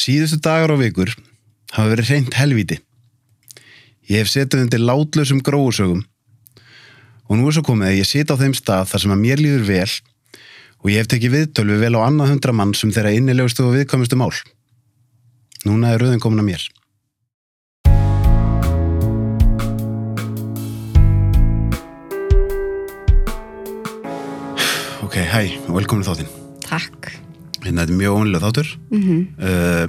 Síðustu dagar og vikur hafa verið reynd helvíti. Ég hef setið undir látlausum gróusögum og nú er svo komið að ég sit á þeim stað þar sem að mér líður vel og ég hef tekið viðtölu vel á annað hundra mann sem þeirra innilegustu og viðkvæmustu mál. Núna er rauðin komin að mér. Ok, hæ, velkomin þáttinn. Takk. Hérna, þetta er mjög ónilega þáttur. Mm -hmm. uh,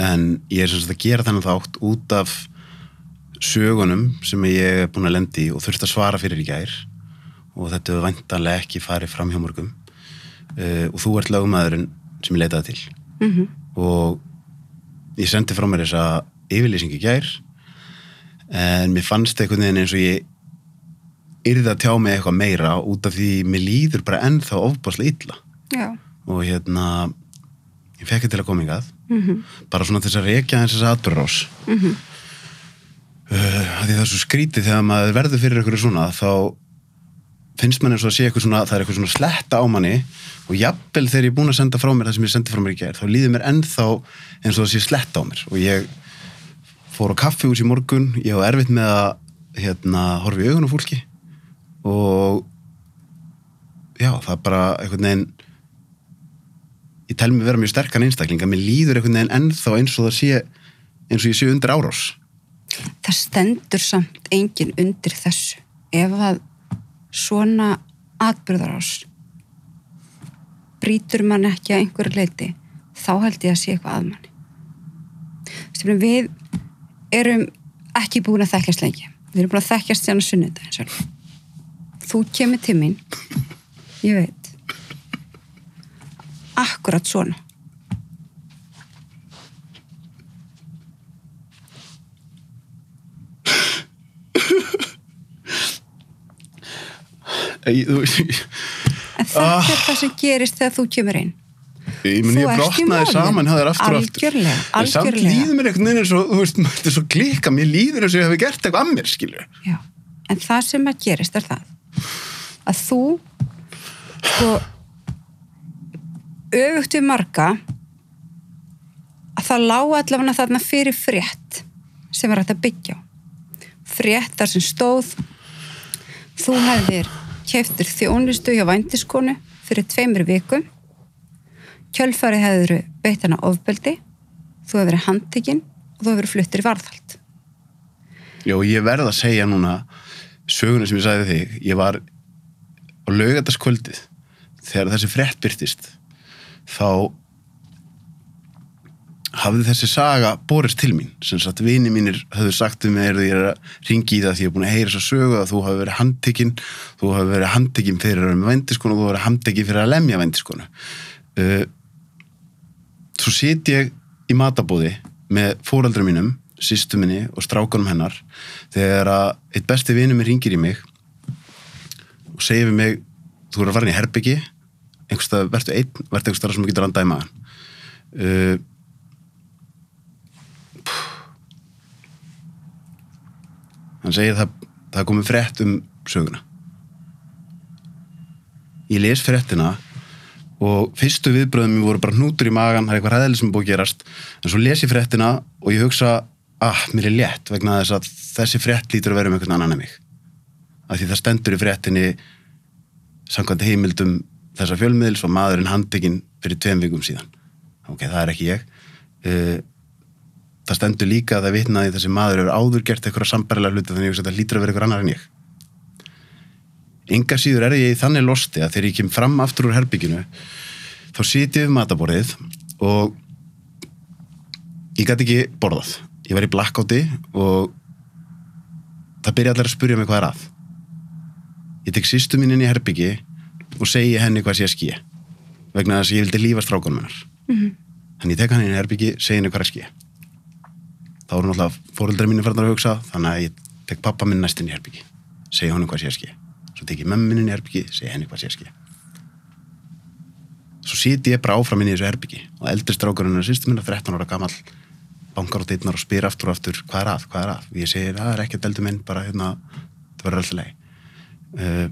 en ég er sem sagt að gera þennan þátt út af sögunum sem ég er búin að lendi í og þurft að svara fyrir í gær. Og þetta hefur væntanlega ekki farið fram hjá mörgum uh, og þú ert lögumæðurinn sem ég leitaði til. Mm og ég sendi frá mér þessa yfirlýsing í gær. En mér fannst einhvern veginn eins og ég yrði að tjá mig eitthvað meira út af því mér líður bara ennþá ofbáslega illa. Já. Og hérna ég fekk til að koma yngað Mm -hmm. bara svona þess að rekja þess að atbyrðrás Mm -hmm. uh, því það er svo skrítið þegar maður verður fyrir eitthvað svona þá finnst mann eins og að sé eitthvað svona það er eitthvað svona sletta á manni. Og jafnvel þegar ég er búin að senda frá mér það sem ég sendi frá mér í gær þá líður mér ennþá eins og það sé sletta á mér. Og ég fór á kaffihús í morgun ég var erfitt með að hérna, horfa í augun á fólki. Og já, það er bara einhvern veginn ég tel mig vera mjög sterkan einstakling að mér líður einhvern veginn ennþá eins og það sé eins og ég sé undir árás Það stendur samt engin undir þessu. Ef að svona atbyrðarás brýtur mann ekki að einhverju leiti, þá held ég að sé eitthvað að manni. Við erum ekki búin að þekkjast lengi. Við erum búin að þekkjast sérna. Sölvi. Þú kemur til mín, ég veit, akkurat svona. ég, þú En þetta er það sem gerist þegar þú kemur inn. ég Þú ég brotnaði saman hjá þér aftur og aftur Algjörlega, en samt algjörlega. líður mér einhvern veginn eins og þú veist, þetta er svo klika, mér líður eins og ég hef gert eitthvað að mér, skilju Já, en það sem að gerist er það að þú sko öfugt við marga að það lág allavega þarna fyrir frétt sem var hægt að byggja frétt þar sem stóð þú hefðir keftur þjónustu hjá vændiskonu fyrir tveimur vikum kjölfarið hefur beitt hana ofbeldi þú hefur verið handtekinn og þú hefur fluttir í varðhald. Já, ég verð að segja núna söguna sem ég sagði þig. Ég var á laugataskvöldið þegar þessi frétt byrtist þá hafði þessi saga borist til mín. Sem sagt vini mínir höfðu sagt um mér ég er að ringi í það því ég er búin að heyra þessa sögu að þú hafi verið handtekinn þú hafi verið handtekinn fyrir að vera með vendiskonu og þú hafi verið handtekinn fyrir að lemja vendiskonu uh, svo sit ég í matabóði með fóraldra mínum sýstu minni og strákunum hennar þegar að eitt besti vinur mér ringir í mig og segir við mig þú er að fara inn í herbyggi einhverstað, verður einn, verður einhverstað sem getur í magan uh, hann segir það það komið frétt um söguna. Ég les fréttina og fyrstu viðbröðum voru bara hnútur í magan, það er eitthvað ræðileg sem búið að gerast. En svo les ég fréttina og ég hugsa ah, mér er létt vegna þess að þessi frétt lítur að vera um einhvern annan en mig. Af því það stendur í fréttinni samkvæmt heimildum þessa fjölmiðils og maðurinn handekinn fyrir tveim vikum síðan. Ok, það er ekki ég. Uh, það stendur líka að það vitnaði þessi maður hefur áður gert eitthvað sambarilega hluti þannig að ég hugsa að þetta lítur að vera eitthvað annar en ég. Enga síður er ég í þannig losti að þegar ég kem fram aftur úr herbygginu þá sit ég við mataborðið og ég gæti ekki borðað. Ég var í blackouti og það byrja allir að spurja mig hvað er að. Ég tek sýstu mín inn í herbyggi og segi henni hvað sé að skýja. Vegna þess að ég vildi lífa strákunum hennar. Mhm. þannig ég tek hann inn í herbyggi segi henni hvað er að skýja. Þá voru náttúrulega fóreldrar mínu farnar að hugsa þannig að ég tek pappa minn næst inn í herbyggi segi honum hvað sé að skýja. Svo tek ég mömmu minn inn í herbyggi segi henni hvað sé að skýja. Svo siti ég bara áfram inn í þessu herbyggi og eldri strákurinn er sýstu minna 13 ára gamall bankar á dittnar og spyr aftur og aftur hvað er að, hvað er að? Ég segi, það er ekkert eldur minn bara hérna, það verður alltaf leið uh,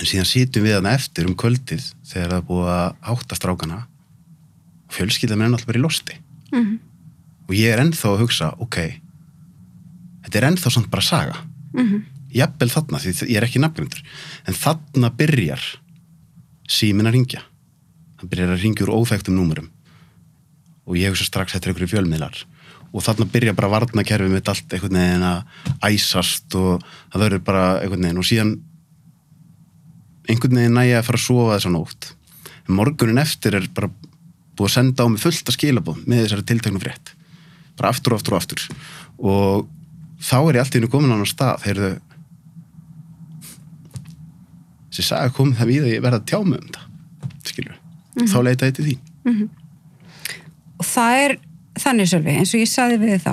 en síðan sitjum við þarna eftir um kvöldið þegar það búið að átta strákana. Og fjölskylda minn er náttúrulega bara í losti. Mhm. og ég er ennþá að hugsa ok, þetta er ennþá samt bara saga. Mhm. jafnvel þarna, því ég er ekki nafngrundur en þarna byrjar símin að ringja hann byrjar að ringja úr óþægtum númurum og ég hugsa strax þetta er einhverju fjölmiðlar. Og þarna byrja bara varnakerfið mitt allt einhvern veginn að æsast og það verður bara einhvern veginn. Og síðan einhvern veginn næja að fara að sofa þessa nótt. En morgunin eftir er bara búið að senda á mig fullt að skilabóð með þessari tilteknu frétt. Bara aftur og aftur og aftur. Og þá er ég allt í hennu komin á hann stað heyrðu. Þessi saga kom það við að ég verða að tjá mig um það skilur þá leita ég til þín. Og það er þannig svolvi eins og ég saði við þá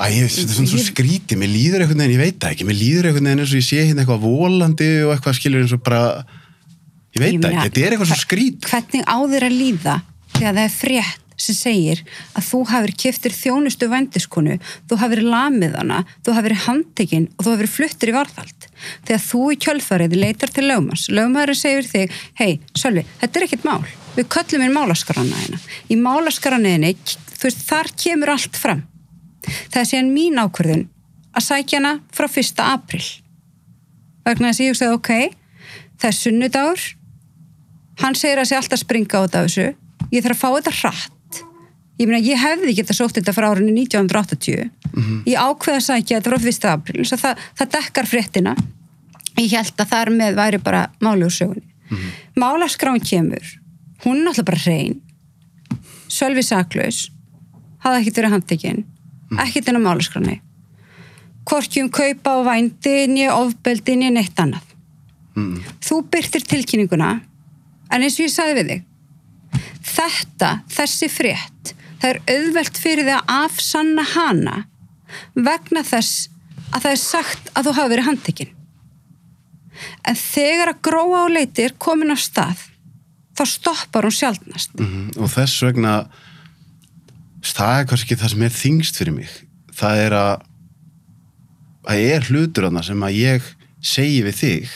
Æ, þetta er svona svo skrítið, mér líður einhvern veginn, ég veit það ekki, mér líður einhvern veginn eins og ég sé hérna eitthvað volandi og eitthvað skilur eins og bara, ég veit Ég það meina, ekki, þetta er eitthvað svo skrítið. hvernig á þér að líða þegar það er frétt sem segir að þú hafir keftir þjónustu vendiskonu, þú hafir lamið hana, þú hafir handtekinn og þú hafir fluttir í varðhald. Þegar þú í kjölfarið leitar til lögmas, lögmaðurinn segir þig, hei, Sölvi, þetta er ekkit mál, við köllum inn málaskarana hérna. Í málaskaraniðinni, þú veist, þar kemur allt fram. Það er síðan mín ákvörðun að sækja hana frá 1. april. Vegna þess að ég hugsaði, ok, það er sunnudagur, hann segir að sé alltaf springa út af þessu. Ég þarf að fá þetta hratt. Ég meina ég hefði getað sótt þetta frá árinu 1980 ég ákveða að sækja þetta frá 1. april svo það, það dekkar fréttina. Ég held að þar með væri bara máli úr sögunni. Mm -hmm. málaskráin kemur. Hún er náttúrulega bara hrein. Sölvi saklaus. Hafði ekkert verið handtekinn ekkert inn á málaskráni hvorki um kaupa og vændi nýja ofbeldi nýja neitt annað. Mm. þú byrtir tilkynninguna en eins og ég sagði við þig þetta, þessi frétt það er auðvelt fyrir þig að afsanna hana vegna þess að það er sagt að þú hafi verið handtekinn. En þegar að gróa á leiti er komin á stað þá stoppar hún sjálfnast Mhm, Og þess vegna, það er kannski það sem er þingst fyrir mig. Það er að, að er hlutur þarna sem að ég segi við þig,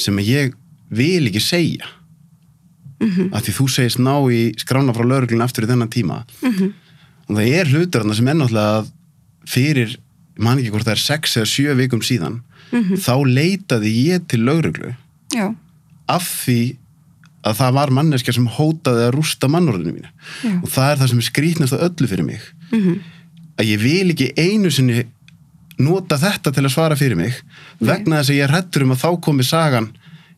sem að ég vil ekki segja. Mhm. Af því þú segist ná í skrána frá lauruglun aftur í þennan tíma. Mhm. Og það er hlutur þarna sem er náttúrulega að fyrir, man ekki hvort það er sex eða sjö vikum síðan, Mhm. þá leitaði ég til já, af því að það var manneskja sem hótaði að rústa mannorðinu mínu. Já. og það er það sem skrýtnast að öllu fyrir mig. Mhm. að ég vil ekki einu sinni nota þetta til að svara fyrir mig vegna þess að ég er hrættur um að þá komi sagan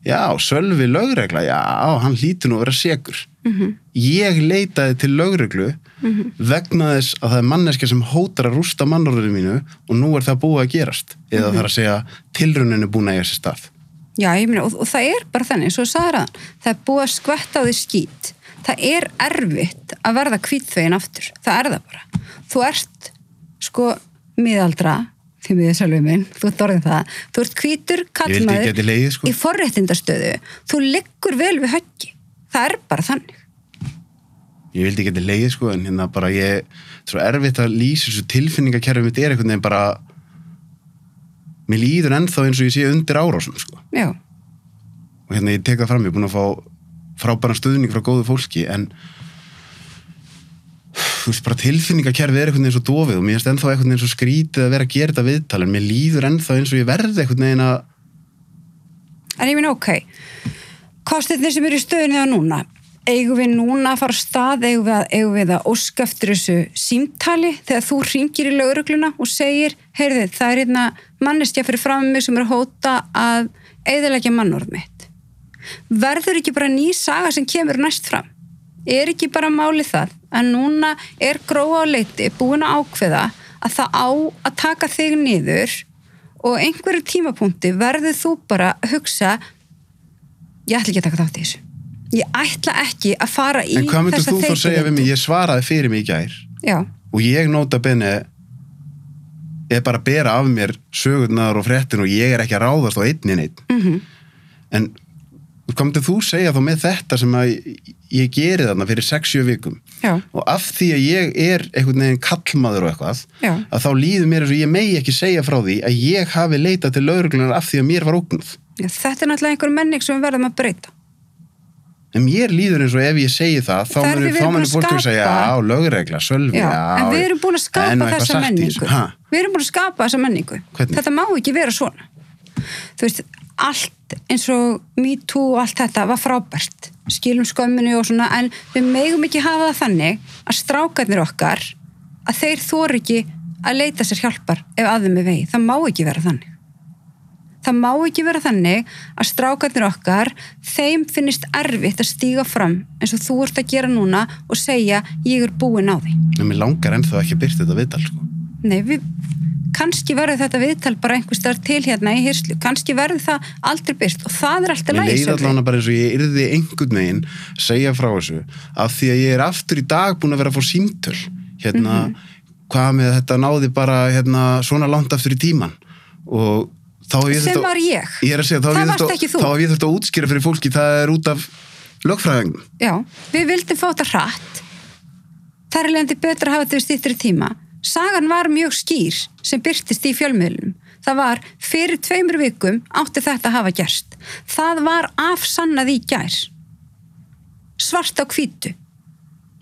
já, Sölvi lögregla já, hann hlýtur nú að vera segur Mhm. ég leitaði til lögreglu vegna þess að það er manneskja sem hótar að rústa mannorðinu mínu og nú er það búið að gerast. Eða það er að segja tilraunin er búin að eiga sér stað já ég meina, og, og það er bara þannig, svo sagði hann það er búið að skvetta á því skít. Það er erfitt að verða hvítþvegin aftur, það er það bara. Þú ert sko miðaldra því miður sjálfum minn, þú ert orðin það þú ert ég kallmaður leiðið sko. í forréttindastöðu. Þú liggur vel við höggi það er bara þannig. Ég vildi ekki leið sko en hérna bara ég svo erfitt að lýsa þessu tilfinningakerfi mitt er einhvern veginn bara mér líður ennþá eins og ég sé undir árásum sko. Já, og hérna ég tek það fram, ég er búin að fá frábæran stuðning frá góðu fólki en þú veist bara tilfinningakerfi er einhvern veginn svo dofið og mér finnst ennþá einhvern veginn svo skrítið að vera að gera þetta viðtal en mér líður ennþá eins og ég verði einhvern veginn að en ég meina ok. Kostirnir sem eru í stöðunni það núna eigum við núna að fara stað? Eigum við að, eigum við að óska eftir þessu símtali þegar þú ringir í laurugluna og segir, heyrðu það er hérna mannestja fyrir fram mig sem er að hóta að eðalegja mannorð mitt. Verður ekki bara ný saga sem kemur næst fram? Er ekki bara málið það að núna er gróa á leiti búin að ákveða að það á að taka þig niður og einhverju tímapunkti verður þú bara að hugsa ég ætla ekki að taka þátt í þessu ég ætla ekki að fara í en hvað þessa þú þá segja við mig, ég svaraði fyrir mig í gær. Já, og ég nota benni er bara að bera af mér sögurnar og fréttin og ég er ekki að ráðast á einnin einn mm en hvað myndir þú segja þá með þetta sem að ég geri þarna fyrir 6-7 vikum? Já, og af því að ég er einhvern veginn kallmaður og eitthvað Já. að þá líður mér eins og ég megi ekki segja frá því að ég hafi leitað til lauruglunar af því að mér var ógnuð. Já þetta er náttúrulega einhver menning sem við verðum að breyta en mér líður eins og ef ég segi það þá munir fólk að segja, já, lögregla, sölvi, Já, já, en við erum búin að skapa þessa menningu. Við erum búin að skapa þessa menningu. Hvernig? Þetta má ekki vera svona. Þú veist, allt eins og Me Too og allt þetta var frábært. Skilum skömminu og svona, en við megum ekki hafa það þannig að strákarnir okkar, að þeir þóru ekki að leita sér hjálpar ef aðeim er vegi. Það má ekki vera þannig. Það má ekki vera þannig að strákarnir okkar, þeim finnist erfitt að stíga fram eins og þú ert að gera núna og segja ég er búin á því. en mér langar ennþá ekki byrta þetta viðtal, sko. Nei, við, kannski verður þetta viðtal bara einhvers þar til hérna í hyrslu, kannski verður það aldrei byrst og það er alltaf Mér lægi leiði allavega bara eins og ég yrði einhvern veginn segja frá þessu af því að ég er aftur í dag búin að vera að fá símtöl hérna, Mhm. hvað með þetta náði bara hérna, svona langt aftur í tíman og ég sem að- var ég. Ég er að segja, þá Það varst þurft ekki að- þú. þá hef ég þurft að útskýra fyrir fólki það er út af lögfræðingum Já, við vildum fá þetta hratt. Þar er lendi betra að hafa þetta við stýttri tíma. Sagan var mjög skýr sem byrtist í fjölmiðlum. Það var fyrir tveimur vikum átti þetta að hafa gerst. Það var afsannað í gær. Svart á hvítu.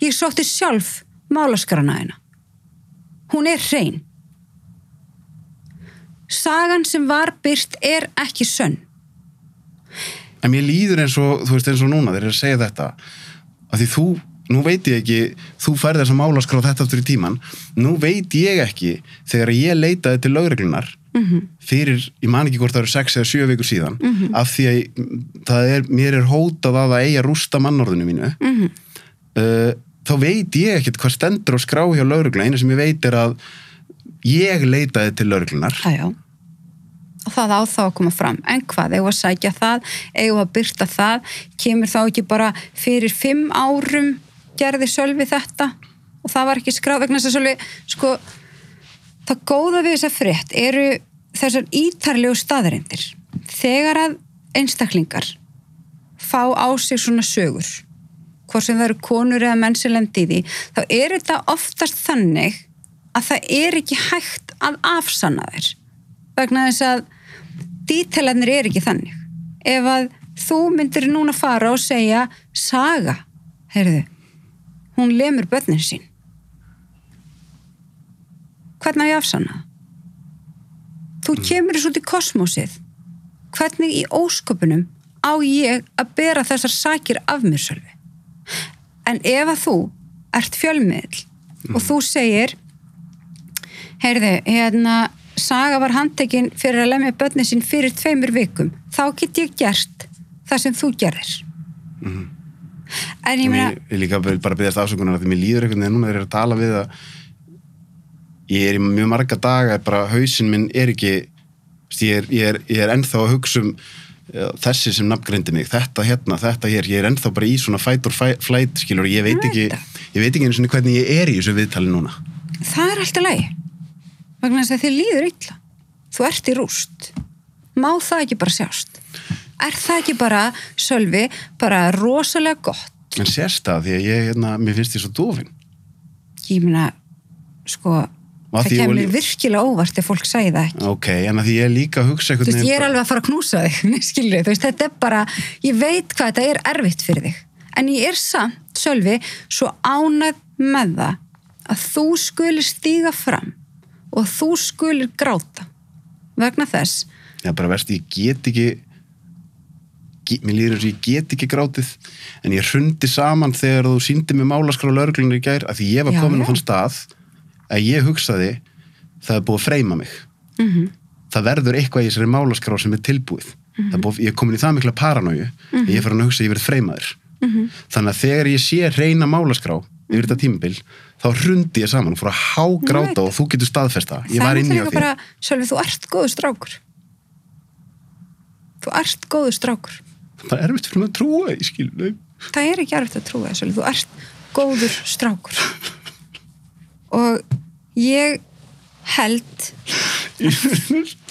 Ég sótti sjálf málaskarana hennar hún er hrein sagan sem var byrt er ekki sönn en mér líður eins og, þú veist eins og núna þeir eru að segja þetta að því þú, nú veit ég ekki þú færði þess að málaskrá þetta aftur í tíman nú veit ég ekki þegar ég leitaði til lögreglunar Mhm. fyrir, ég man ekki hvort það eru sex eða sjö vikur síðan af því að ég- það er, mér er hótað að að rústa mannorðinu mínu Mhm. uh, þá veit ég ekkert hvað stendur á skrá hjá lögregla einu sem ég veit er að ég leitaði til lögreglunar Já, já. Og það á þá að koma fram. En hvað, eigum að sækja það, eigum að byrta það, kemur þá ekki bara fyrir fimm árum gerði Sölvi þetta og það var ekki skráð vegna þess að Sölvi, sko, það góða við þessa frétt eru þessar ítarlegu staðarindir. Þegar að einstaklingar fá á sig svona sögur, hvort sem það eru konur eða menn sem lendi í því, þá er þetta oftast þannig að það er ekki hægt að afsanna þér vegna þess að dítelarnir er ekki þannig. Ef að þú myndir núna fara og segja saga, heyrðu hún lemur börnin sín. Hvernig á ég afsanna? Þú kemur þessu út í kosmósið. Hvernig í ósköpunum á ég að bera þessar sakir af mér sjálfi en ef að þú ert fjölmiðl og þú segir heyrðu, hérna Saga var handtekinn fyrir að lemja börnin sín fyrir tveimur vikum. Þá get ég gert það sem þú gerir en ég meina ég líka bara byggðast afsökunar að því mér líður einhvern veginn núna þegar ég er að tala við að ég er í mjög marga daga bara hausinn minn er ekki ég er, ég er, ég er ennþá að hugsa um þessi sem nafngreindi mig þetta hérna, þetta hér, ég er ennþá bara í svona fight or fight, flight, skilur, ég veit Ég ekki veit það. ég veit ekki einu svona hvernig ég er í þessu viðtali núna. Það er alltaf lægi vegna þess að þið líður illa. Þú ert í rúst. Má það ekki bara sjást? Er það ekki bara, Sölvi bara rosalega gott? En sérst það, því að ég, hérna, mér finnst ég svo dofin ég meina, sko það því- kemur lí- virkilega óvart ef fólk sæði það ekki. Ok, en að því ég líka hugsa þú einhvern veist, ég er alveg að fara að knúsa þig skilur, þú veist, þetta er bara ég veit hvað þetta er erfitt fyrir þig. En ég er samt, Sölvi svo ánæð með það að þú skulir stíga fram og þú skulir gráta. Vegna þess. Já, bara verst, ég get ekki ge, mér líður eins og ég get ekki grátið en ég hrundi saman þegar þú síndi mig málaskrá lögreglunir í gær að því ég var Já, komin já. á þann stað að ég hugsaði það er búið að freyma mig. Mm það verður eitthvað í þessari málaskrá sem er tilbúið. Mhm. það er búið, ég er komin í það mikla paranóju að ég fyrir að hugsa að ég verið freymaður. Mhm. þannig að þegar ég sé reyna málaskrá yfir þetta tímabil, þá hrundi ég saman og fór að hágráta og þú getur staðfesta ég það var er inni á því. bara, Sölvi, þú ert góður strákur. Þú ert góður strákur. Það er erfitt fyrir mig að trúa, ég skil það er ekki erfitt að trúa þessu þú ert góður strákur. Og ég held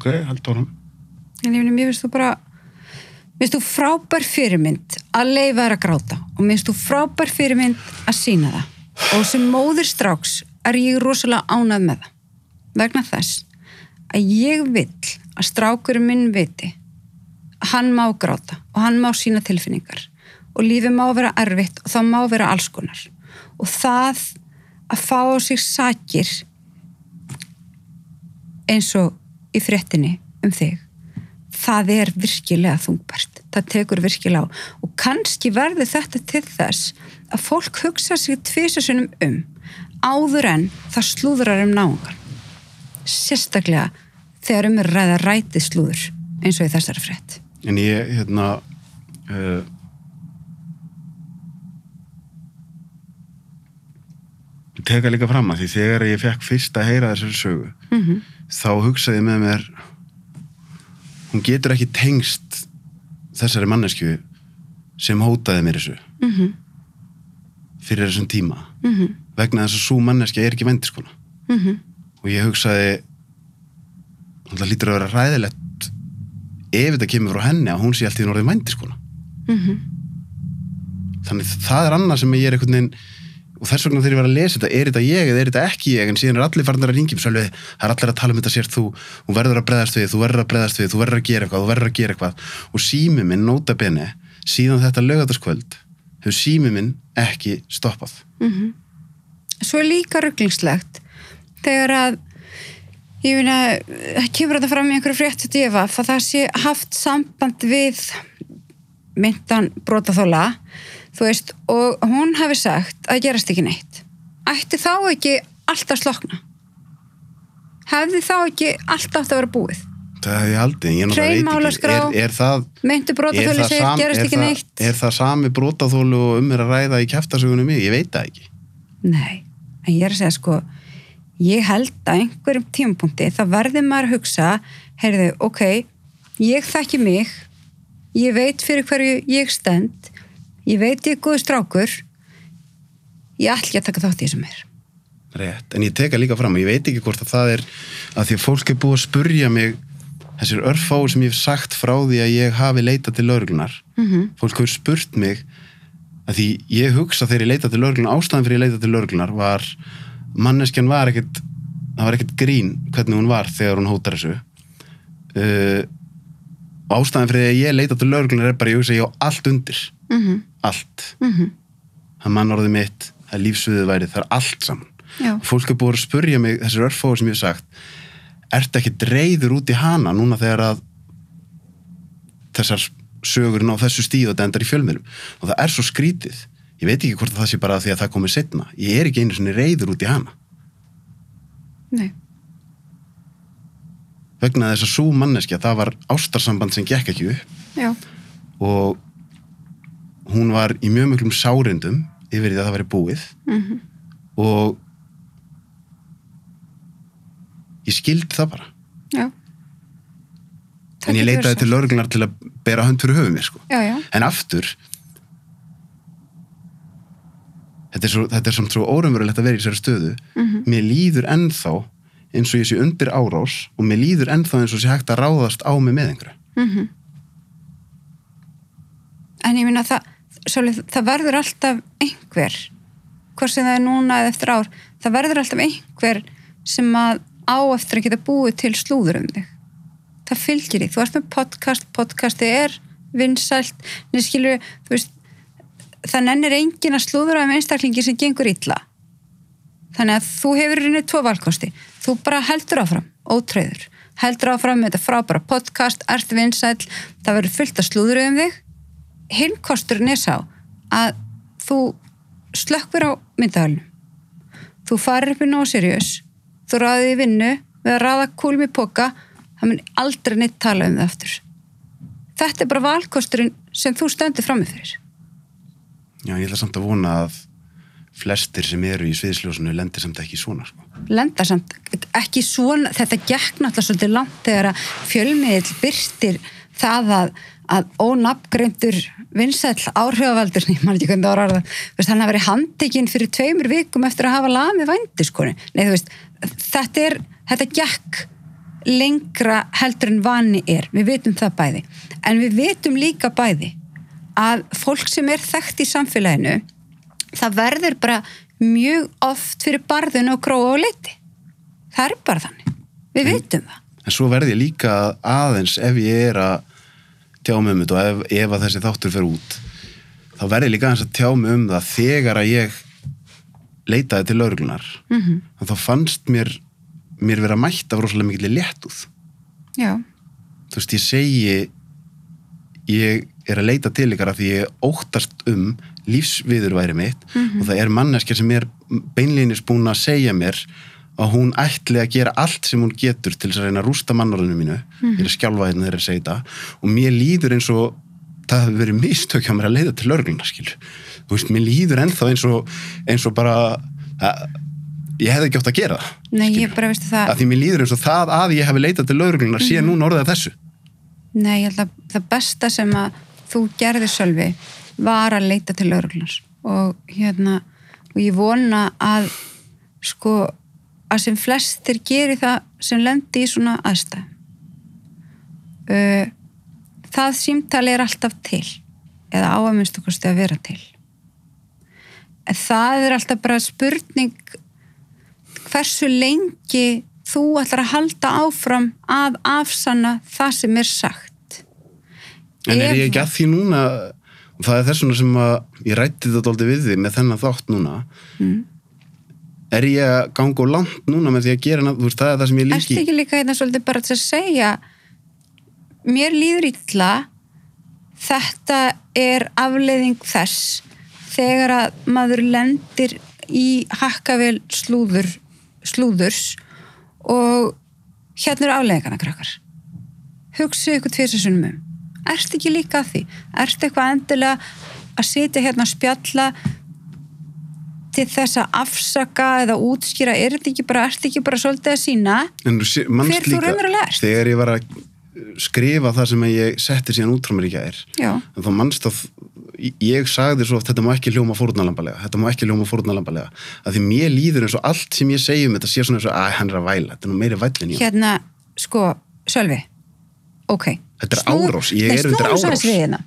ok, held áram en ég finnst þú bara minnst þú frábær fyrirmynd að leifa þær að gráta og minnst þú frábær fyrirmynd að sína það. Og sem móðir stráks er ég rosalega ánað með það. Vegna þess að ég vill að strákurinn minn viti hann má gráta og hann má sína tilfinningar. Og lífið má vera erfitt og það má vera alls konar. Og það að fá á sig sakir eins og í fréttinni um þig. Það er virkilega þungbært. Það tekur virkilega á. Og kannski verður þetta til þess að fólk hugsa sig tvisasunum um áður en það slúðrar um náungar. Sérstaklega þegar um er ræða rætið slúður eins og í þessari frétt. En ég, hérna uh, ég teka líka fram að því þegar ég fekk fyrst að heyra þessari sögu mm -hmm. Þá hugsaði með mér hún getur ekki tengst þessari mannesku sem hótaði mér þessu Mm -hmm. fyrir þessum tíma. Mm -hmm. vegna þess að svo manneskja er ekki vendiskona og ég hugsaði það lítur að vera ræðilegt ef þetta kemur frá henni að hún sé alltaf í norðin vendiskona þannig það er annað sem ég er einhvern veginn og þess vegna þegar ég var að lesa þetta, er þetta ég eða er þetta ekki ég, en síðan er allir farnar að ringjum það er allir að tala um þetta sér þú. Þú verður að breðast við, þú verður að breðast við, þú verður að gera eitthvað, þú verður að gera eitthvað. Og sími minn, nota bene, síðan þetta lögataskvöld, hefur sími minn ekki stoppað. Svo er líka rugglingslegt þegar að ég finna, það kemur þetta fram í einhverju fréttu að það sé haft samband við myndan brotaþóla þú veist, og hún hafi sagt að gerast ekki neitt. Ætti þá ekki alltaf slokna? Hefði þá ekki alltaf átt að vera búið? Það hef ég haldið, ég náttúrulega veit ekki. er, er það er það, sam, er, ekki það, það sami brotaþólu og um er að ræða í kæftasögunum ég veit það ekki. Nei, en ég er að segja sko ég held að einhverjum tímapunkti þá verður maður að hugsa heyrðu, ok, ég þekki mig ég veit fyrir hverju ég stend ég veit ég er góður strákur. Ég ætla ekki að taka þátt í þessum meir Rétt, en ég teka líka fram og ég veit ekki hvort að það er að því að fólk er búið að spurja mig þessir örfáur sem ég hef sagt frá því að ég hafi leitað til lauruglunar mm -hmm. fólk hefur spurt mig að því ég hugsa þegar ég leitað til lauruglunar ástæðan fyrir ég leitað til lauruglunar var manneskjan var ekkit það var ekkit grín hvernig hún var þegar hún hótar þessu. Uh, ástæðan fyrir að ég leitað til lauruglunar er bara ég hugsa ég á allt undir Mm -hmm. allt það er mannorðið mitt, það er lífsviðið værið það er allt saman. Já. fólk er búið að spurja mig, þessir örfóður sem ég hef sagt ertu ekki dreifður út í hana núna þegar að þessar sögur ná þessu stíð og þetta endar í fjölmiðlum? Og það er svo skrítið ég veit ekki hvort það sé bara því að það komið setna ég er ekki einu sinni reyður út í hana. Nei, vegna þess að svo manneskja, það var ástarsamband sem gekk ekki upp. Já, og hún var í mjög miklum sárindum yfir því að það væri búið. Mm og ég skildi það bara. Já. En ég leitaði til lauruglunar til að bera hönd fyrir höfuð mér sko. Já, já, en aftur þetta er, svo, þetta er samt svo órumverulegt að vera í þessari stöðu. Mhm. mér líður ennþá eins og ég sé undir árás og mér líður ennþá eins og sé hægt að ráðast á mig með einhverju. Mm en ég minna það svolítið, það verður alltaf einhver hvort sem það er núna eða eftir ár það verður alltaf einhver sem að á eftir að geta búið til slúður um þig. Það fylgir því, þú ert með podcast podcasti er vinsælt. Skilur, veist það nennir engin að slúður um einstaklingi sem gengur illa. Þannig að þú hefur rinni tvo valkosti. Þú bara heldur áfram, ótreyður heldur áfram með þetta frábæra podcast ert vinsæl, það verður fullt að slúður um þig hinn kosturinn er sá að þú slökkver á myndahölunum þú farir upp í nóg seriós þú ráðið í vinnu við að ráða kúlum í poka það mun aldrei neitt tala um það aftur. Þetta er bara valkosturinn sem þú stendur frammi fyrir. Já, ég ætla samt að vona að flestir sem eru í sviðsljósunu lendir samt ekki svona sko. lenda samt ekki svona, þetta gekk náttúrulega svolítið langt þegar að fjölmiðil byrstir það að, að ónafngreindur vinsæll áhrifavaldur, hann hafa verið handtekinn fyrir tveimur vikum eftir að hafa lamið vændi skoni Nei, þú veist, þetta er, þetta gekk lengra heldur en vani er. Við vitum það bæði. En við vitum líka bæði að fólk sem er þekkt í samfélaginu það verður bara mjög oft fyrir barðinu og gróa og leiti það er bara þannig. Við vitum það. En svo verð ég líka aðeins ef ég er að tjá mig um þetta og ef, ef að þessi þáttur fer út þá verð ég líka aðeins að tjá mig um það þegar að ég leitaði til lauruglunar mm -hmm. þá fannst mér mér vera mætt af rosalega mikil léttúð. Já, þú veist, ég segi ég er að leita til ykkar af því ég óttast um lífsviðurværi mitt og það er manneskja sem er beinlýnis búin að segja mér að hún ætli að gera allt sem hún getur til þess að reyna að rústa mannarðinu mínu ég er að skjálfa hérna þegar ég segi þetta og mér líður eins og það hefur verið mistök hjá mér að leiða til skilu þú veist, mér líður ennþá eins og eins og bara að, ég hefði ekki átt að gera það nei ég bara veistu það að því mér líður eins og það að ég hefði leitað til lögreglunar sé núna orðið þessu. Nei, ég held að það besta sem að þú gerði Sölvi var að leita til lauruglunar og hérna og ég vona að sko að sem flestir geri það sem lendi í svona aðstæð uh, það símtali er alltaf til eða á að vera til. En það er alltaf bara spurning hversu lengi þú ætlar að halda áfram að afsanna það sem er sagt. En er Ef- ég ekki að því núna og það er þess vegna sem að ég rætti þetta aldrei við því með þennan þátt núna Mm. Er ég að ganga og langt núna með því að gera þú veist, það er það sem ég líki ekki líka hérna svolítið bara til að segja mér líður illa þetta er afleiðing þess þegar að maður lendir í hakkavel slúður slúðurs og hérna eru afleiðingana krakkar. Hugsu ykkur tvisasunum um. Ertu ekki líka að því? Ertu eitthvað endilega að sitja hérna að spjalla til þess að afsaka eða útskýra, er þetta ekki bara, ertu ekki bara svolítið að sína Hver þú líka raunverulega ert. þegar ég var að skrifa það sem ég setti síðan út frá mér í gær já, en þá mannst að ég sagði svo oft þetta má ekki hljóma fórnalambalega þetta má ekki hljóma fórnalambalega að því mér líður eins og allt sem ég segi um þetta sé svona eins og að hann er að væla, þetta er nú meiri vællin hérna, sko Sölvi, ok. Þetta er árás, ég er undir við hérna.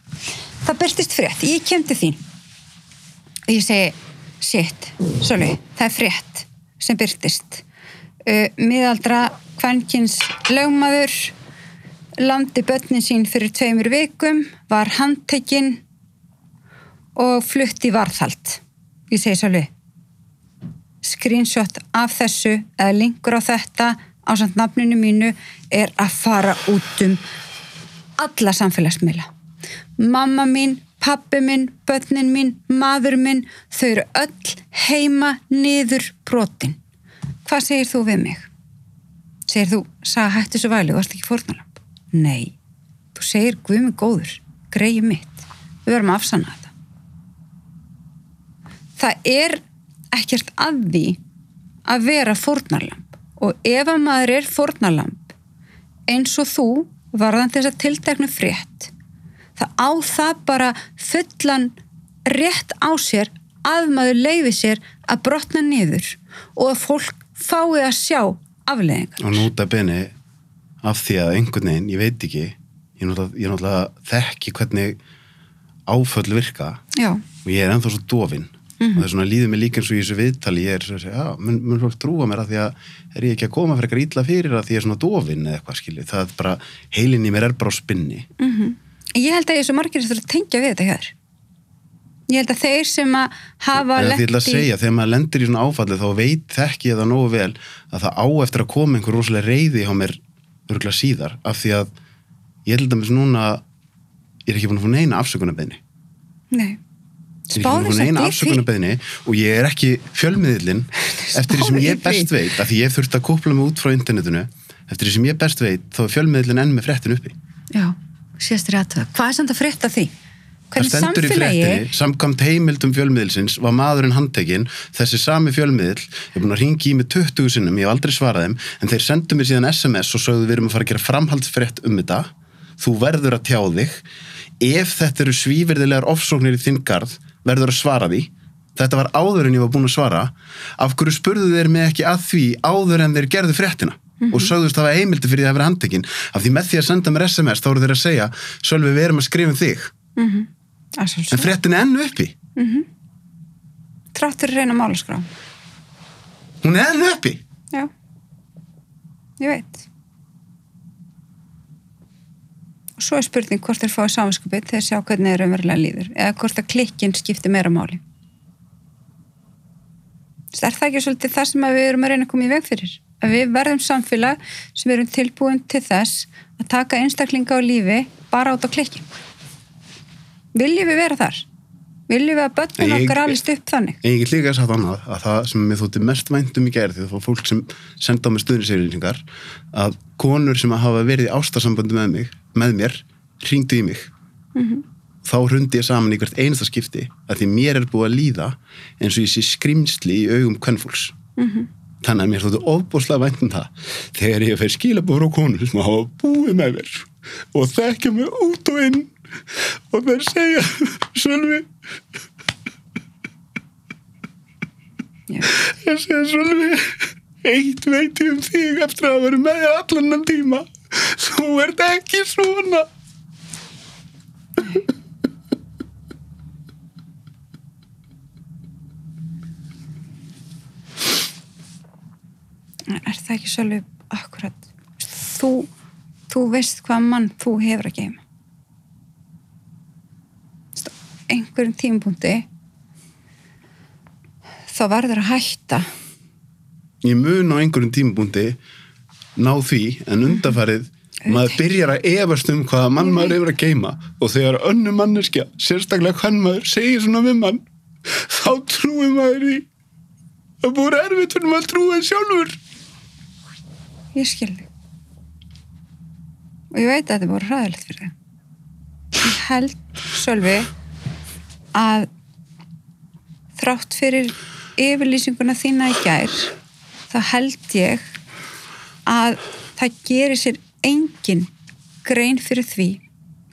það byrtist frétt, ég kem til þín. Og ég segi shit, Sölvi, það er frétt sem byrtist uh, miðaldra kvænkins lögmaður landi börnin sín fyrir tveimur vikum var handtekinn og flutt í varðhald. Ég segi Sölvi screenshot af þessu eða linkur á þetta á samt nafninu mínu er að fara út um alla samfélagsmiðla. Mamma mín, pappi minn börnin mín, maður minn þau eru öll heima niður brotin hvað segir þú við mig? segir þú, sagði hættu svo væli, varst ekki fórnalamb? nei, þú segir guð mig góður greið mitt, við verðum að afsanna þetta það er ekkert að því að vera fórnarlamb og ef að maður er fórnarlamb eins og þú varðan þess að tilteknu frétt það á það bara fullan rétt á sér að maður leifi sér að brotna niður og að fólk fái að sjá afleðingar. og núta beni af því að einhvern veginn, ég veit ekki ég náttúrulega, þekki hvernig áföll virka. Já, og ég er ennþá svo dofin og það er svona líður mig líka eins og í þessu viðtali ég er svo að segja, já, mun, mun fólk trúa mér að því að er ég ekki að koma frekar ítla fyrir að því ég er svona dofin eða eitthvað skilju, það er bara heilin í mér er bara á spinni ég held að ég er svo margir að tengja við þetta hér. Ég held að þeir sem að hafa því ég ætla að segja, þegar maður lendir í svona áfalli þá veit þekki ég það nógu vel að það á eftir að koma einhver rosalega reyði hjá mér örgulega síðar af því að ég held að mér núna ég er ekki búin að fá neina afsökunarbeðni Nei. Ég ekki búin Spáðu að fá samt neina í því. og ég er ekki fjölmiðlinn eftir því sem ég best veit af því ég þurfti að kúpla mig út frá internetinu eftir því sem ég best veit þá er fjölmiðlinn enn með fréttin uppi Já, síðast er aðtöða. Hvað er samt að frétta því? það Hvernig stendur í samfélagi fréttinni, samkvæmt heimildum fjölmiðilsins var maðurinn handtekinn, þessi sami fjölmiðil ég er búin að ringi í mig 20 sinnum ég hef aldrei svarað þeim, en þeir sendu mér síðan SMS og sögðu við erum að fara að gera framhaldsfrétt um þetta. Þú verður að tjá þig. Ef þetta eru svíverðilegar ofsóknir í þinn garð, verður að svara því. Þetta var áður en ég var búin að svara. Af hverju spurðu þeir mig ekki að því áður en þeir gerðu fréttina og sögðust hafa heimildi fyrir því að vera handtekinn af því með því að senda mér SMS þá eru þeir að segja Sölvi við erum að skrifa um þig Mm en -hmm. fréttin er ennu uppi Trátt fyrir reyna málaskrá. hún er ennu uppi Já, ég veit. Og svo er spurning hvort þeir fáið samanskupið þegar sjá hvernig þeir umverulega líður eða hvort að klikkin skiptir meira máli. Er það ekki svolítið það sem við erum að reyna að koma í veg fyrir? Að við verðum samfélag sem erum tilbúin til þess að taka einstaklinga á lífi bara át á klikkin. Viljum við vera þar? Viljum við að börnum Ég- okkar alist upp þannig? En ég get líka sagt annað að það sem mér þótti mest væntum í gerði var fólk sem senda á mig stuðniseyringar að konur sem hafa verið í ástarsambandi með mig, með mér hringdu í mig þá hrundi ég saman í hvert einasta skipti að því mér er búið að líða eins og ég sé skrimsli í augum kvennfólks þannig að mér þótti ofbúslega væntum það þegar ég fer skilabóður á konur sem hafa búið með mér og þekkja mig út og inn og þeir segja Sölvi. Ég segi Sölvi, eitt veit ég um þig eftir að vera með þér allan enn tíma. Þú ert ekki svona. Er það ekki svolítið akkurat þú, þú veist hvað mann þú hefur að geima einhverjum tímapunkti þá verður að hætta. Ég mun á einhverjum tímabúndi ná því en undarfarið maður byrjar að efast um hvaða mann maður hefur að geima og þegar önnu manneskja, sérstaklega hann maður segir svona við mann þá trúir maður í það búið erfitt fyrir maður að trúa því sjálfur ég skil þig. Og ég veit að þetta voru hræðilegt fyrir þig. Ég held Sölvi að þrátt fyrir yfirlýsinguna þína í gær þá held ég að það gerir sér engin grein fyrir því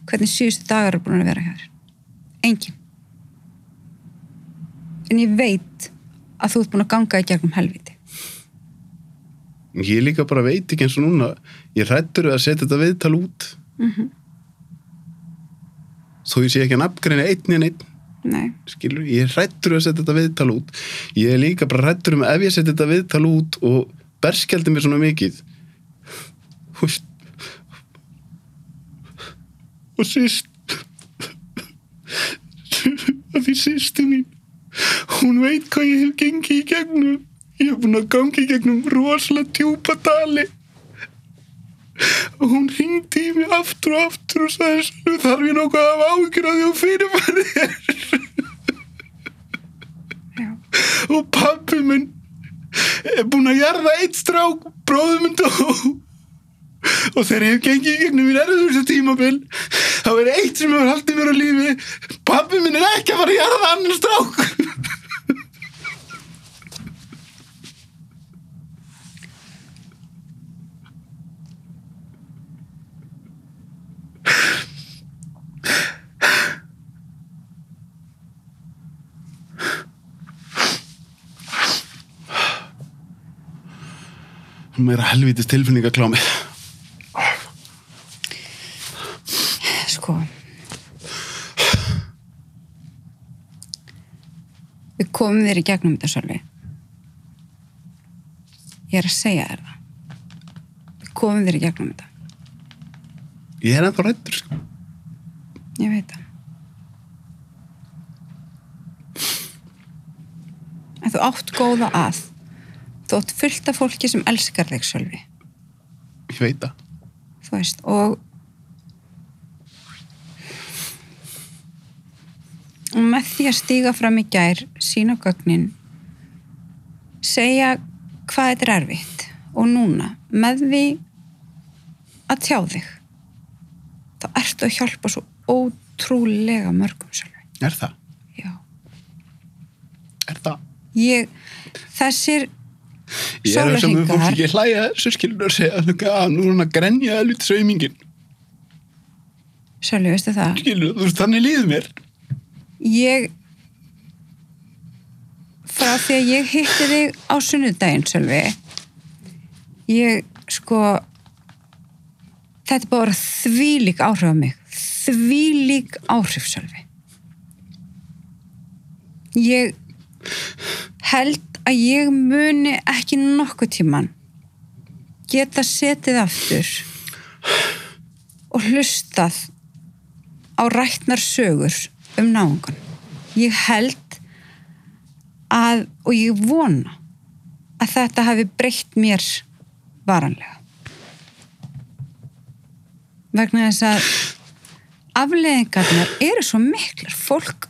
hvernig síðustu dagar eru búin að vera hér engin. En ég veit að þú ert búin að ganga í gegnum helviti Ég líka bara veit ekki eins og núna ég hrættur við að setja þetta viðtal út. Þó ég sé ekki að nafngreina einn en einn nei, skilur, ég hrættur við að setja þetta viðtal út. Ég er líka bara hrættur um ef ég setja þetta viðtal út og berskjaldi mér svona mikið. Húst og síst. Að því sýsti mín hún veit hvað ég hef gengið í gegnum ég hef búin að gangi gegnum rosalega djúpa dali. Og hún hringdi í mig aftur og aftur og sagði "Sölvi, þarf ég nokkuð að hafa áhyggjur að því og fyrirfæri þér? Og pappi minn er búinn að jarða eitt strák bróðum minn dó. Og þegar ég hef gengið gegnum mér erður þessu tímabil þá er eitt sem hefur haldið mér á lífi. Pappi minn er ekki að fara að jarða annan strák er helvítist tilfinningaklámi sko. Við komum þér í gegnum þetta Sölvi. Ég er að segja þér það. Við komum þér í gegnum þetta. Ég er ennþá rættur sko. ég veit það. En þú átt góða að þú átt fullt af fólki sem elskar þig Sölvi. Ég veit það. Þú veist, og og með því að stíga fram í gær sína gögnin segja hvað þetta er erfitt. Og núna, með því að tjá þig þá ertu að hjálpa svo ótrúlega mörgum Sölvi. er það, Já. er það? Ég, þessir ég er að við fólk Sólarhringar. ekki hlæja þessu skilur að segja. Að nú er hann að grenja helvítið saumingin Sölvi, veistu það? skilur, þú veist, þannig líður mér. Ég frá því að ég hitti þig á sunnudaginn Sölvi ég sko þetta er bara þvílík áhrif á mig. Þvílík áhrif sjálfi ég held að ég muni ekki nokkuð tíman geta setið aftur og hlustað á rætnar sögur um náungan ég held að og ég vona að þetta hafi breytt mér varanlega. Vegna þess að afleðingarnar eru svo miklar. Fólk,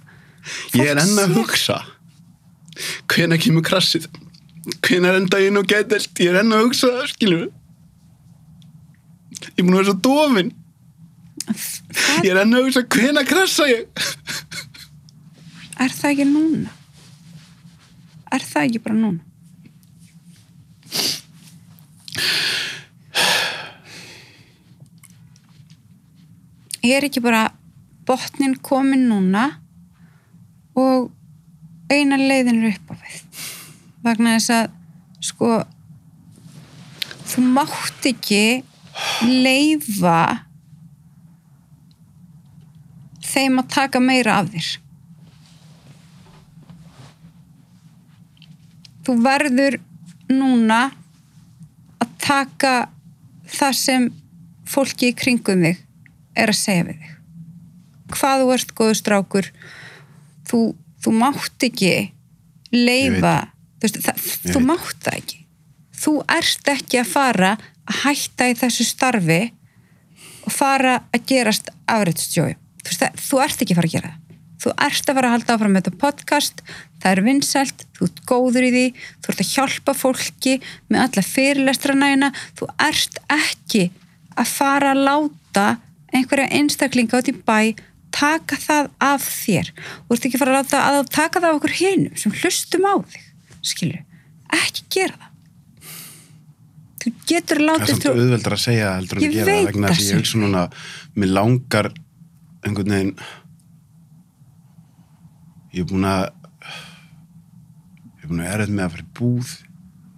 fólk Ég er enn að hugsa hvenær kemur krassið? Hvenær enda ég nú getelt ég er enn að hugsa það, skilur ég er búin að vera svo dofin ég er enn að hugsa hvenær krassa ég? Er það ekki núna? Er það ekki bara núna? Er ekki bara botnin komin núna og eina leiðin er upp á við. Vegna þess að sko þú mátt ekki leifa þeim að taka meira af þér. Þú verður núna að taka það sem fólki í kringum þig er að segja við þig. Hvað þú ert góður strákur þú, þú mátt ekki leifa þú, það, þú mátt það ekki. Þú ert ekki að fara að hætta í þessu starfi og fara að gerast afriðstjói þú, þú ert ekki að fara að gera það. Þú ert að fara að halda áfram með þetta podcast það er vinsælt, þú ert góður í því þú ert að hjálpa fólki með alla fyrirlestranægina þú ert ekki að fara að láta einhverja einstaklinga át í bæ taka það af þér. Þú ert ekki að fara að láta að taka það af okkur hinum sem hlustum á þig skilju, ekki gera það. Þú getur það er látið samt auðveldar að segja heldur að gera það vegna að ég hugsa núna mér langar einhvern veginn ég er búin að ég er búin að eröð með að fara í búð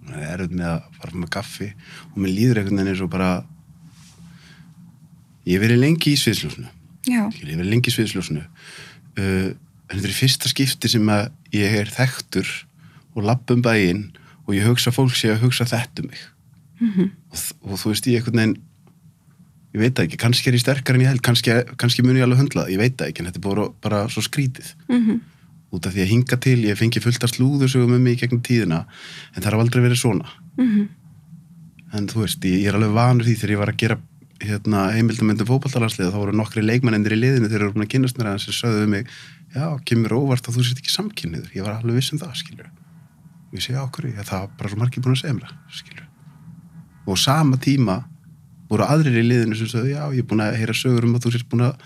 ég er eröð með að fara með kaffi og mér líður einhvern veginn eins og bara ég hef verið lengi í Skil, ég verið lengi í sviðsljósnu uh, en þetta er fyrsta skipti sem að ég er þekktur og lapp um bæinn og ég hugsa fólk sé að hugsa þetta um mig. Mhm. og, þ- og þú veist ég einhvern veginn ég veit það ekki, kannski er ég sterkar en ég held kannski, kannski mun ég alveg höndla ég veit það ekki en þetta er bara, bara svo skrítið. Mm út af því að hinga til, ég fengi fullt af slúðursögum um mig í gegnum tíðina en það har aldrei verið svona. Mhm. en þú veist, ég, ég er alveg vanur því þegar ég var að gera hérna, heimildamöndum fótballtalarsliða þá voru nokkri leikmannendur í liðinu þegar eru búin að kynast mér aðeins sem sögðu við mig já, kemur óvart að þú sért ekki samkynniður ég var alveg viss um það, skilur og ég segi okkur, já, það var bara svo margir búin að segja mér það skilur og sama tíma voru aðrir í liðinu sem sögðu, já, ég er búin að heyra sögur um að þú sért búin að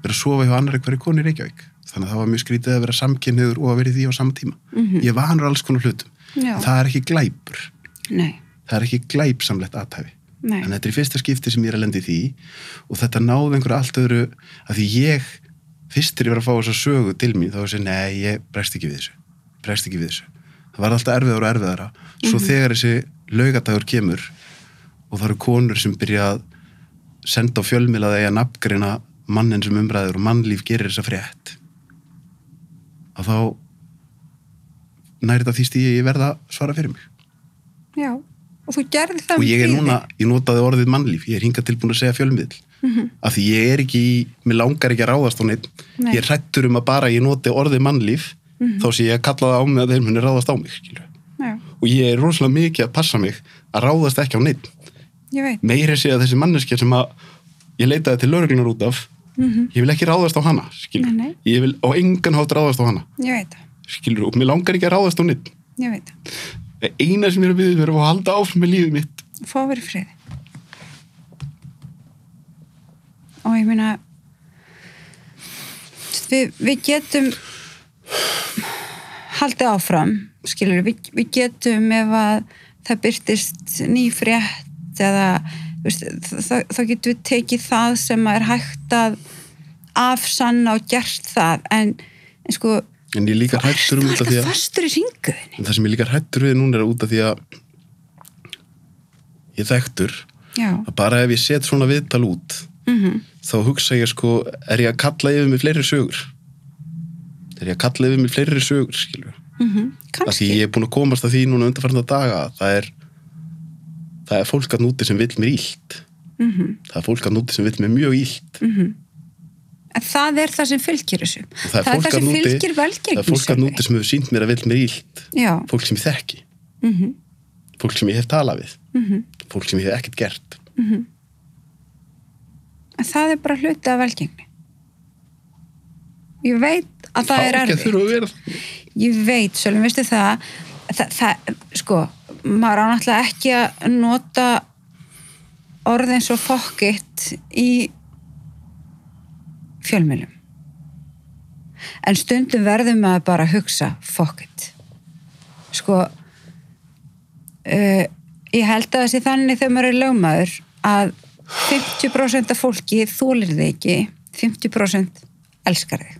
vera að sofa hjá hverju konu í Reykjavík. Þannig að það var mjög skrítið að vera samkynniður og að vera í því á sama tíma. Mhm. ég vanur alls konar hlutum. Það er ekki glæpur. Nei, það er ekki glæpsamlegt aðtæfi nei. En þetta er fyrsta skipti sem ég er að lendi því og þetta náði einhverju allt öðru að því ég, fyrst þegar ég var að fá þessa sögu til mín, þá var þessi, nei, ég bregst ekki við þessu, bregst ekki við þessu. Það var alltaf erfiðar og erfiðara. Svo þegar þessi laugadagur kemur og það eru konur sem byrja að senda á fjölmila þegar nafngreina mannin sem umræður og mannlíf gerir þessa frétt að þá næri þetta því stíði ég verða að svara fyrir mig. Já, og þú gerði það og ég er núna, ég notaði orðið mannlíf ég er hingað tilbúin að segja fjölmiðl af því ég er ekki, mér langar ekki að ráðast á neitt, Nei. ég er hrættur um að bara ég noti orðið mannlíf þá sé ég að kalla það á mig að þeir muni ráðast á mig og ég er rosalega mikið að passa mig að ráðast ekki á neitt ég veit. Meiri sé að þessi manneskja sem að ég leitaði til lauruglunar út af. Ég vil ekki ráðast á hana. Nei, ég vil á engan hátt ráðast á hana. Skilur, og mér langar ekki að ráðast á neitt eina sem ég er að byggja er að fá að halda áfram með lífið mitt. Fá að vera í friði. Og ég meina við, við getum haldið áfram skilur, við, við getum ef að það byrtist ný frétt eða veist, þá getum við tekið það sem er hægt að afsanna og gert það. En, en sko en ég er líka hrættur um þetta því alltaf að fastur í ringuðinni það sem ég líka hrættur við núna er út af því að ég þekktur. Já, að bara ef ég set svona viðtal út mhm, þá hugsa ég sko, er ég að kalla yfir mig fleiri sögur? Er ég að kalla yfir mig fleiri sögur skilur mhm, að því kannski ég er búin að komast að því núna undarfarnar daga það er það er fólk að núti sem vill mér ílt mhm, það er fólk að núti sem vill mér mjög ílt en það er það sem fylgir þessu. Það er það fólk sem að núti fylgir það er fólk að núti sem hefur sínt mér að vill mér ílt já, fólk sem ég þekki, mhm, fólk sem ég hef talað við. Mhm. Fólk sem ég hef ekkert gert. En það er bara hluti af velgengni. Ég veit að það er ekki að erfið þurfa að vera það. ég veit, Sölum, veistu það, það, það sko, maður á náttúrulega ekki að nota orð eins og fokkitt í fjölmjölum en stundum verðum maður bara að hugsa fokkitt sko uh, ég held að þessi þannig þegar maður er lögmaður að 50% af fólki þólir þig ekki 50% elskar þig.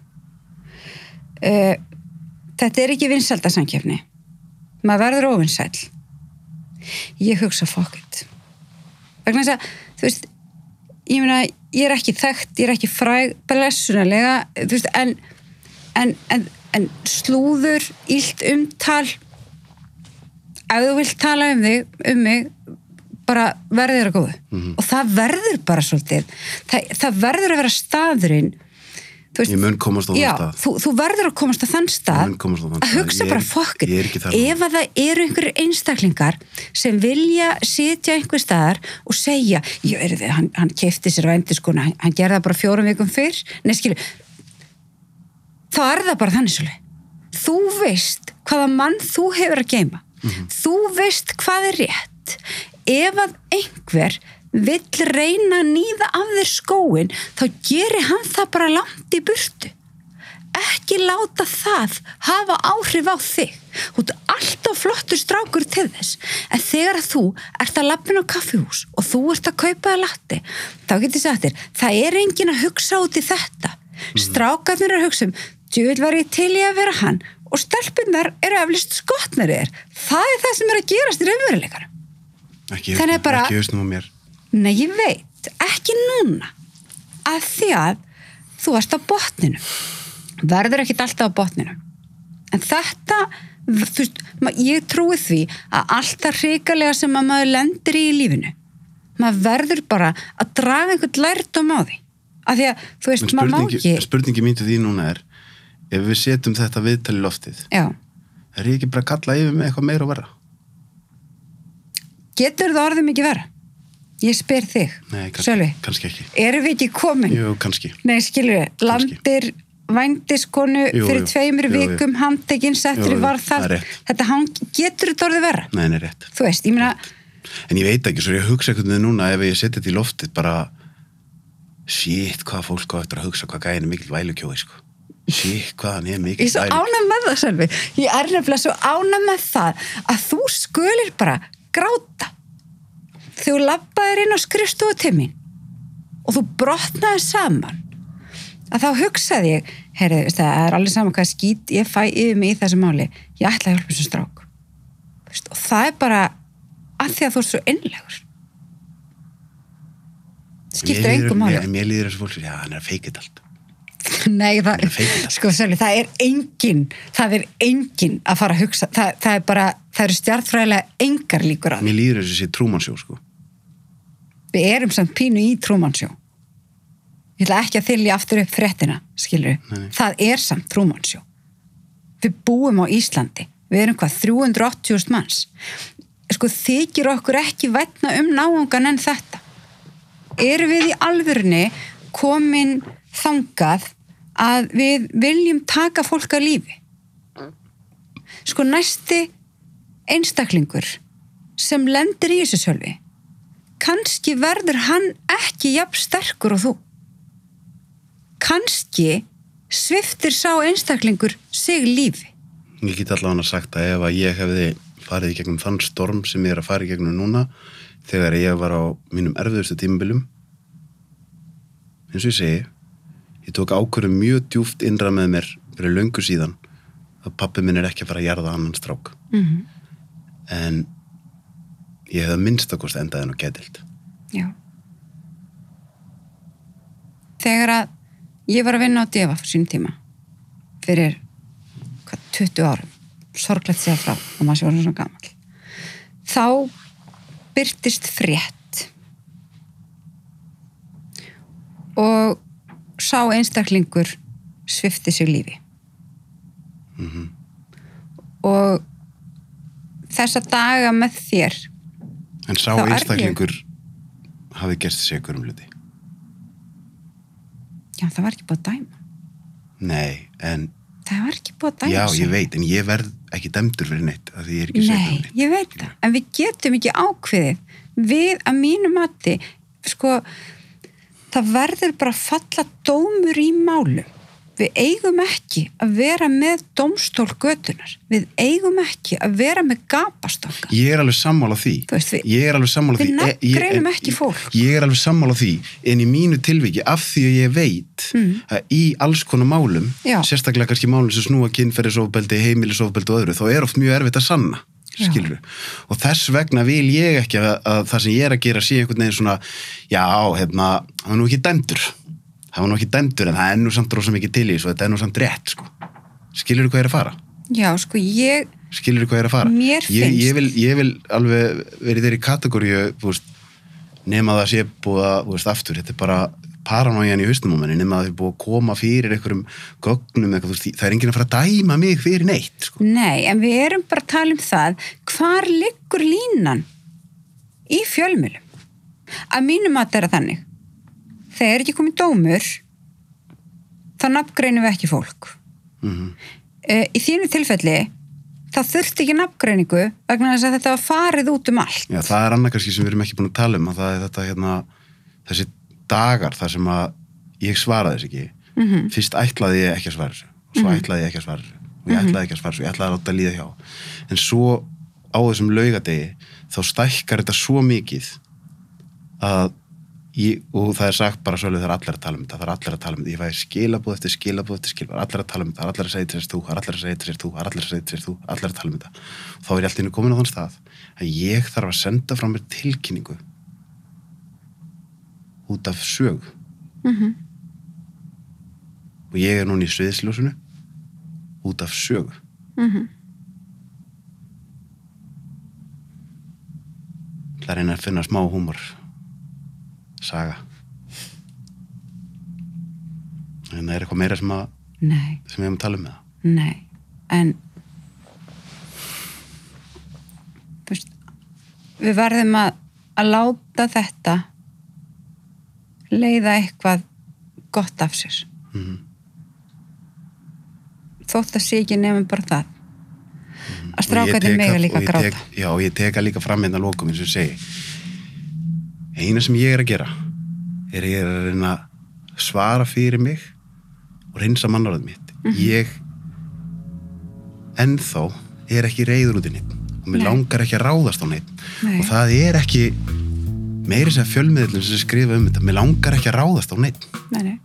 Uh, þetta er ekki vinsældasankefni maður verður óvinsæl ég hugsa fokkitt vegna þess að þú veist, ég meina ég er ekki þekkt, ég er ekki fræg blessunarlega, þú veist, en en, en, en slúður ílt umtal ef þú vilt tala um þig um mig, bara verður að góðu. Og það verður bara svolítið það, það verður að vera staðurinn veist, ég mun komast á já, þann stað. þú, þú verður að komast á þann stað á þann að hugsa Ég bara fokkin ef að það eru einhverjir einstaklingar sem vilja sitja einhver staðar og segja, já, er þið, hann, hann kefti sér vændiskona, hann, hann gerði það bara fjórum vikum fyrr, nei skilu þá er það bara þannig svolítið þú veist hvaða mann þú hefur að geima þú veist hvað er rétt. Ef að einhver vill reyna að nýða af þér skóin þá gerir hann það bara langt í burtu. Ekki láta það hafa áhrif á þig. Þú ert alltaf flottur strákur til þess. En þegar að þú ert að lappin á kaffihús og þú ert að kaupa að latti þá getur sagt þér, það er engin að hugsa út í þetta. Strákarnir eru að hugsa um, djúvel var ég til í að vera hann og stelpunnar eru eflist skotnari þér. Það er það sem er að gerast í raunveruleikara ekki, Þannig að bara- ekki hausnum á mér Nei, ég veit, ekki núna. Að því að þú varst á botninu verður ekkit alltaf á botninu en þetta þú veist, ég trúi því að alltaf hrikalega sem að maður lendir í lífinu maður verður bara að draga einhvern lærdóm á því. Af því að, þú veist, maður má ekki spurningi mín til því núna er ef við setjum þetta viðtal í loftið já, er ég ekki bara að kalla yfir mig eitthvað meira og verra? Getur það orðið mikið vera ég spyr þig, nei, kannski, Sölvi. kannski ekki. Erum við ekki komin? Jú, kannski. Nei, skilur við, landir vændiskonu Jú, fyrir tveimur Jú, vikum handtekinn settur í er rétt. þetta hang, getur þetta orðið verra? Nei, nei, rétt. Þú veist, ég meina en ég veit ekki, svo ég hugsa einhvern veginn núna ef ég setja þetta í loftið bara shit, hvað fólk á eftir að hugsa hvað gæðin er mikil vælukjói sko. shit, hvað hann er ég mikil er svo ánæg með það Sölvi. Ég er nefnilega svo ánæg með það að þú skulir bara gráta þú labbaðir inn á skrifstofu til mín og þú brotnaði saman. Að þá hugsaði ég heyrðu, veist það er alveg saman hvað skýt ég fæ yfir mig í þessu máli. Ég ætla að hjálpa þessu strák. Veist, og það er bara að því að þú ert svo innlegur. Líður- engum máli. mér, mér líður þessu fólk, já, hann er að feikit allt. Nei, það, sko, Sölvi, það er engin, það er engin að fara að hugsa, það, það er bara, það eru stjartfræðilega engar líkur að. mér líður þessu sér trúmannsjó sko. Við erum samt pínu í trúmannsjó. Ég ætla ekki að þylja aftur upp fréttina, skilur Nei. Það er samt trúmannsjó. Við búum á Íslandi, við erum hvað, 380.000 manns. Sko, þykir okkur ekki vætna um náungan en þetta. Erum við í alvörni komin þangað að við viljum taka fólk að lífi? Sko, næsti einstaklingur sem lendir í þessu sölvi kannski verður hann ekki jafn sterkur og þú. Kannski sviftir sá einstaklingur sig lífi. Ég get allavega sagt að ef að ég hefði farið í gegnum þann storm sem ég er að fara í gegnum núna þegar ég var á mínum erfiðustu tímabilum eins og ég segi ég tók ákvörðum mjög djúft innra með mér fyrir löngu síðan að pappi minn er ekki að fara að jarða annan strák. Mm -hmm. en ég hefði að minnst að kost endaði nú getild Já. Þegar að ég var að vinna á Deva fyrir sínum tíma fyrir hvað, 20 árum sorglegt sér frá og maður sé orðin svona gammal þá byrtist frétt. Og sá einstaklingur svifti sig lífi. Og þessa daga með þér en sá einstaklingur hafi gerst sig ykkur um hluti. Já það var ekki búið að dæma. Nei, en það var ekki búið að dæma já, ég veit, en ég verð ekki dæmdur fyrir neitt því ég er ekki Nei, sveitað um neitt. ég veit það, en við getum ekki ákveðið. Við að mínu mati sko það verður bara að falla dómur í málu við eigum ekki að vera með dómstól götunar við eigum ekki að vera með gapastokka. Ég er alveg sammála því. Veist, við- ég er alveg sammála við því. Eh, ég- nafngreinum en- ekki fólk. ég er alveg sammála því en í mínu tilviki af því að ég veit að í alls konar málum Mm. Já. sérstaklega kannski málum sem snúa kynferðisofbeldi, heimilisofbeldi og öðru þá er oft mjög erfitt að sanna skilur og þess vegna vil ég ekki að, að það sem ég er að gera sé einhvern veginn svona já, hérna, það var nú ekki dæmdur það var nú ekki dæmdur en það er nú samt rosa mikið til í þessu, þetta er nú samt rétt sko. skilur þú hvað ég er að fara? já, sko ég skilur hvað ég er að fara Mér ég, finnst- ég, vil, ég vil alveg verið þeirri kategóriu þú nema það sé búið að þú veist, aftur, þetta er bara paranójan í haustum á manni, nema það er búið að koma fyrir einhverjum gögnum eitthvað, þú veist, það er enginn að fara að dæma mig fyrir neitt sko. Nei, en við erum bara að tala um það hvar liggur línan í fjölmjölum að mínum að það er þannig þegar ekki komið dómur þá nafngreinum við ekki fólk. Mm e, í þínu tilfelli þá þurfti ekki nafngreiningu vegna þess að þetta var farið út um allt. Já, það er annað kannski sem við erum ekki búin að tala um að það er þetta hérna þessi dagar þar sem að ég svaraði þess ekki. Mhm. fyrst ætlaði ég ekki að svara þessu og svo ætlaði ég ekki að svara þessu og ég ætlaði ekki að svara þessu, ég ætlaði að láta líða hjá. En svo á þessum laugadegi þá stækkar þetta svo mikið að ég, og það er sagt bara svolítið það er allir að tala um þetta, það er allir að tala um þetta ég fæði skilabúð eftir skilabúð eftir skilabúð allir að tala um þetta, allir að segja til sér þú allir að segja til sér þú, allir að segja til sér þú allir að tala um þetta. Og þá er ég alltaf inn komin á þann stað að ég þarf að senda frá mér tilkynningu út af sög mm og ég er núna í sviðsljósinu út af sög -hmm. Það er reyna að finna smá húmor saga. En það er eitthvað meira sem, að, Nei, sem við hefum að tala um með það nei. En þú veist, við verðum að, að láta þetta leiða eitthvað gott af sér. Mm þótt að sé ekki nefnum bara það. Að Og ég strákarnir tek mega að- líka gráta. Já, og ég teka líka fram hérna að lokum eins og segi eina sem ég er að gera er ég er að reyna að svara fyrir mig og reynsa mannaráðum mitt Mhm. ég ennþá er ekki reyður út í neitt og mér Nei. langar ekki að ráðast á Nei. og það er ekki meiri sem fjölmiðlum sem skrifa um þetta mér langar ekki að ráðast á neitt nei, nei.